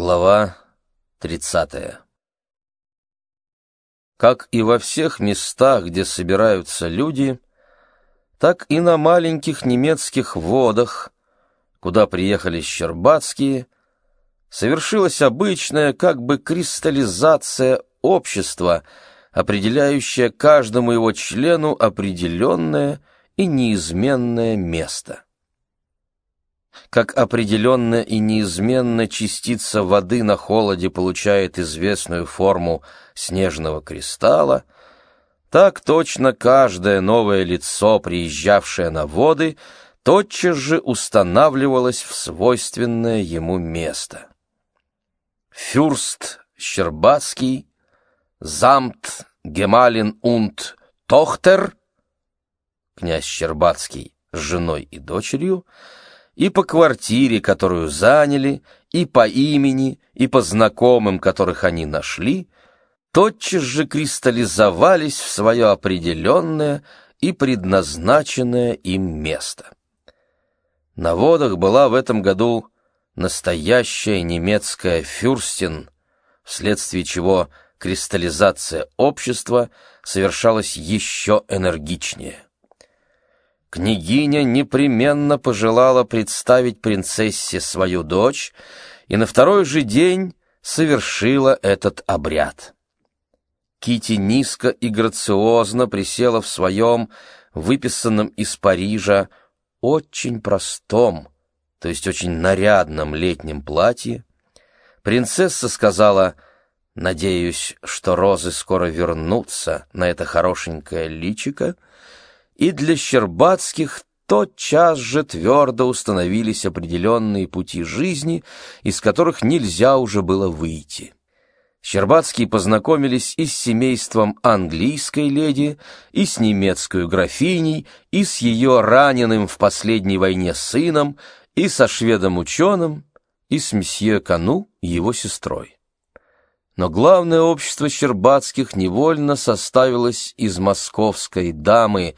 Глава 30. Как и во всех местах, где собираются люди, так и на маленьких немецких водах, куда приехали Щербацкие, совершилась обычная как бы кристаллизация общества, определяющая каждому его члену определенное и неизменное место как определенно и неизменно частица воды на холоде получает известную форму снежного кристалла, так точно каждое новое лицо, приезжавшее на воды, тотчас же устанавливалось в свойственное ему место. Фюрст Щербацкий, Замт Гемалин und Тохтер, князь Щербацкий с женой и дочерью, и по квартире, которую заняли, и по имени, и по знакомым, которых они нашли, тотчас же кристаллизовались в свое определенное и предназначенное им место. На водах была в этом году настоящая немецкая фюрстин, вследствие чего кристаллизация общества совершалась еще энергичнее. Княгиня непременно пожелала представить принцессе свою дочь и на второй же день совершила этот обряд. Кити низко и грациозно присела в своем, выписанном из Парижа, очень простом, то есть очень нарядном летнем платье. Принцесса сказала, «Надеюсь, что розы скоро вернутся на это хорошенькое личико», и для Щербацких тотчас же твердо установились определенные пути жизни, из которых нельзя уже было выйти. Щербацкие познакомились и с семейством английской леди, и с немецкой графиней, и с ее раненым в последней войне сыном, и со шведом-ученым, и с месье Кану, его сестрой. Но главное общество Щербацких невольно составилось из московской дамы,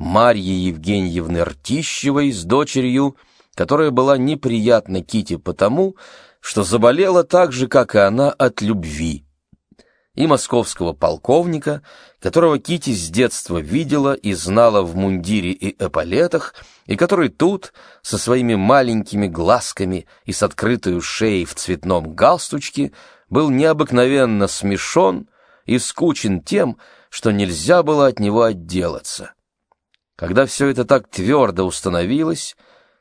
Марьи Евгеньевны Ртищевой с дочерью, которая была неприятна Кити потому, что заболела так же, как и она, от любви, и московского полковника, которого Кити с детства видела и знала в мундире и эполетах, и который тут, со своими маленькими глазками и с открытой шеей в цветном галстучке, был необыкновенно смешон и скучен тем, что нельзя было от него отделаться. Когда все это так твердо установилось,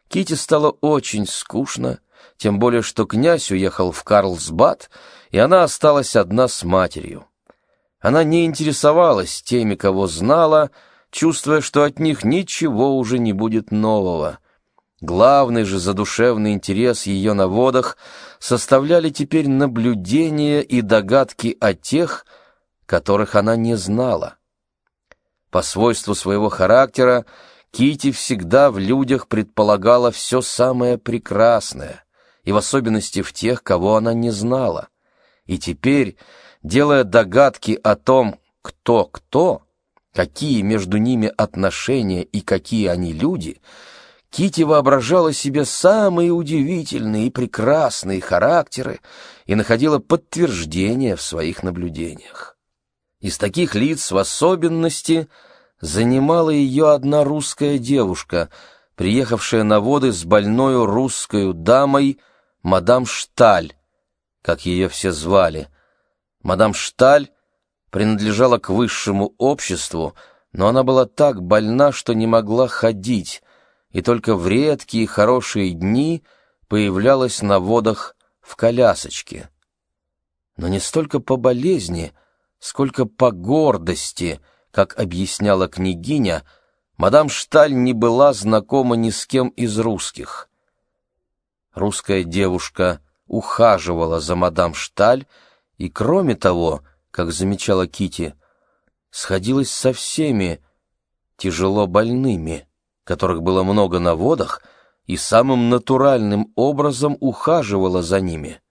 Кити стало очень скучно, тем более что князь уехал в Карлсбад, и она осталась одна с матерью. Она не интересовалась теми, кого знала, чувствуя, что от них ничего уже не будет нового. Главный же задушевный интерес ее на водах составляли теперь наблюдения и догадки о тех, которых она не знала. По свойству своего характера Кити всегда в людях предполагала все самое прекрасное, и в особенности в тех, кого она не знала. И теперь, делая догадки о том, кто кто, какие между ними отношения и какие они люди, Кити воображала себе самые удивительные и прекрасные характеры и находила подтверждение в своих наблюдениях. Из таких лиц в особенности занимала ее одна русская девушка, приехавшая на воды с больною русской дамой мадам Шталь, как ее все звали. Мадам Шталь принадлежала к высшему обществу, но она была так больна, что не могла ходить, и только в редкие хорошие дни появлялась на водах в колясочке. Но не столько по болезни, сколько по гордости, как объясняла княгиня, мадам Шталь не была знакома ни с кем из русских. Русская девушка ухаживала за мадам Шталь и, кроме того, как замечала Кити, сходилась со всеми тяжело больными, которых было много на водах, и самым натуральным образом ухаживала за ними.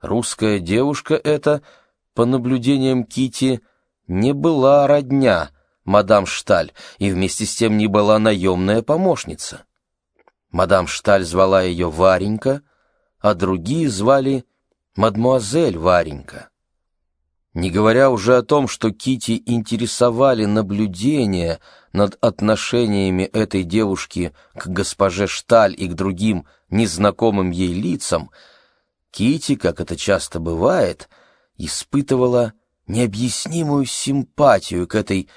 Русская девушка эта — по наблюдениям Кити, не была родня мадам Шталь и вместе с тем не была наемная помощница. Мадам Шталь звала ее Варенька, а другие звали мадмуазель Варенька. Не говоря уже о том, что Кити интересовали наблюдения над отношениями этой девушки к госпоже Шталь и к другим незнакомым ей лицам, Кити, как это часто бывает, испытывала необъяснимую симпатию к этой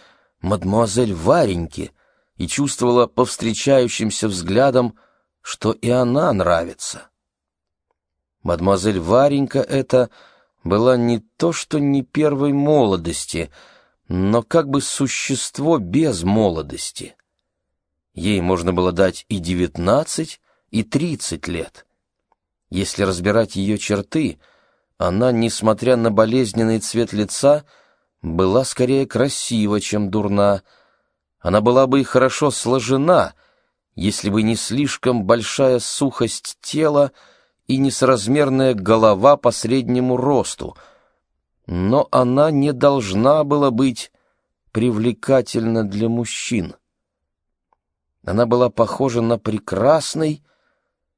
мадмуазель Вареньке и чувствовала по встречающимся взглядам, что и она нравится. Мадемуазель Варенька эта была не то что не первой молодости, но как бы существо без молодости. Ей можно было дать и девятнадцать, и тридцать лет. Если разбирать ее черты, она, несмотря на болезненный цвет лица, была скорее красива, чем дурна. Она была бы и хорошо сложена, если бы не слишком большая сухость тела, и несоразмерная голова по среднему росту, но она не должна была быть привлекательна для мужчин. Она была похожа на прекрасный,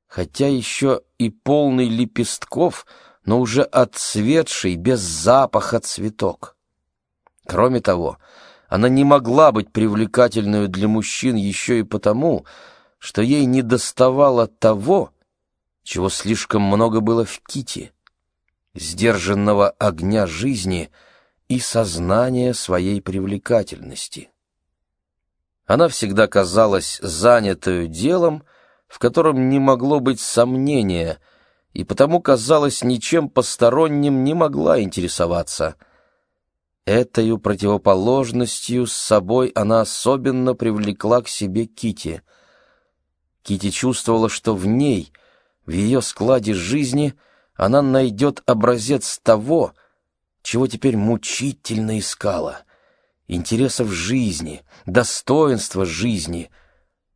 хотя еще и полный лепестков, но уже отцветший, без запаха цветок. Кроме того, она не могла быть привлекательной для мужчин еще и потому, что ей недоставало того, чего слишком много было в Ките, сдержанного огня жизни и сознания своей привлекательности. Она всегда казалась занятою делом, в котором не могло быть сомнения, и потому, казалось, ничем посторонним не могла интересоваться. Этою противоположностью с собой она особенно привлекла к себе Кити. Кити чувствовала, что в ней — в ее складе жизни она найдет образец того, чего теперь мучительно искала. Интересов жизни, достоинства жизни,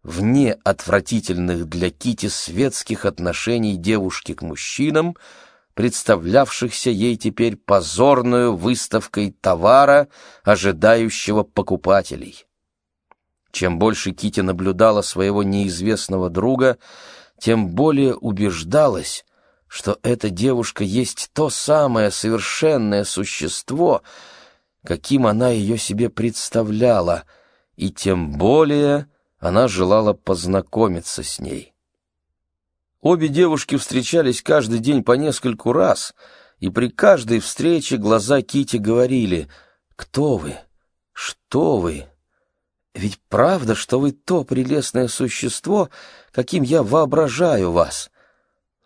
вне отвратительных для Кити светских отношений девушки к мужчинам, представлявшихся ей теперь позорную выставкой товара, ожидающего покупателей. Чем больше Кити наблюдала своего неизвестного друга, тем более убеждалась, что эта девушка есть то самое совершенное существо, каким она ее себе представляла, и тем более она желала познакомиться с ней. Обе девушки встречались каждый день по нескольку раз, и при каждой встрече глаза Кити говорили «Кто вы? Что вы?» Ведь правда, что вы то прелестное существо, каким я воображаю вас.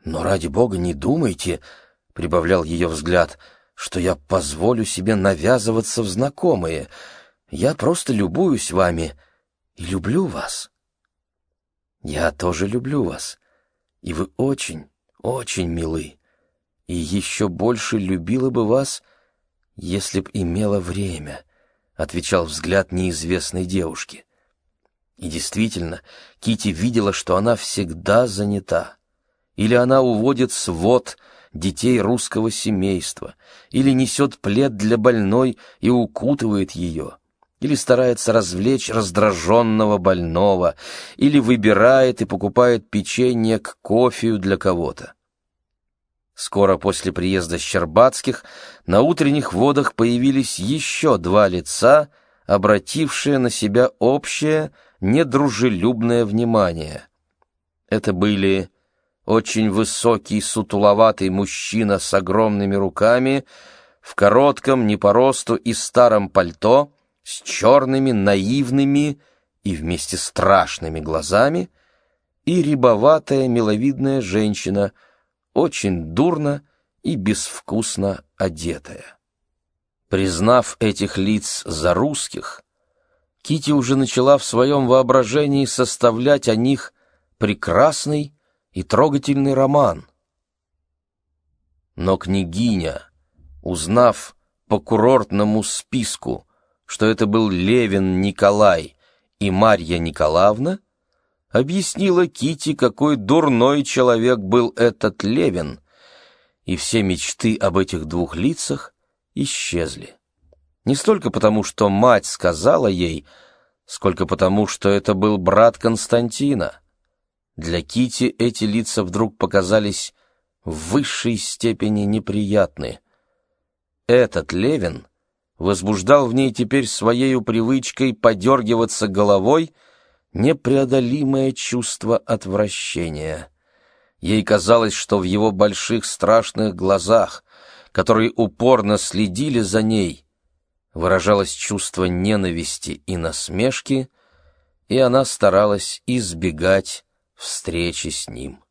Но ради бога не думайте, — прибавлял ее взгляд, — что я позволю себе навязываться в знакомые. Я просто любуюсь вами люблю вас. Я тоже люблю вас, и вы очень, очень милы, и еще больше любила бы вас, если б имела время» отвечал взгляд неизвестной девушки. И действительно, Кити видела, что она всегда занята. Или она уводит свод детей русского семейства, или несет плед для больной и укутывает ее, или старается развлечь раздраженного больного, или выбирает и покупает печенье к кофею для кого-то. Скоро после приезда Щербацких на утренних водах появились еще два лица, обратившие на себя общее недружелюбное внимание. Это были очень высокий сутуловатый мужчина с огромными руками, в коротком, не по росту и старом пальто, с черными, наивными и вместе страшными глазами, и рябоватая миловидная женщина — очень дурно и безвкусно одетая. Признав этих лиц за русских, Кити уже начала в своем воображении составлять о них прекрасный и трогательный роман. Но княгиня, узнав по курортному списку, что это был Левин Николай и Марья Николаевна, объяснила Кити, какой дурной человек был этот Левин, и все мечты об этих двух лицах исчезли. Не столько потому, что мать сказала ей, сколько потому, что это был брат Константина. Для Кити эти лица вдруг показались в высшей степени неприятны. Этот Левин возбуждал в ней теперь своею привычкой подергиваться головой непреодолимое чувство отвращения. Ей казалось, что в его больших страшных глазах, которые упорно следили за ней, выражалось чувство ненависти и насмешки, и она старалась избегать встречи с ним.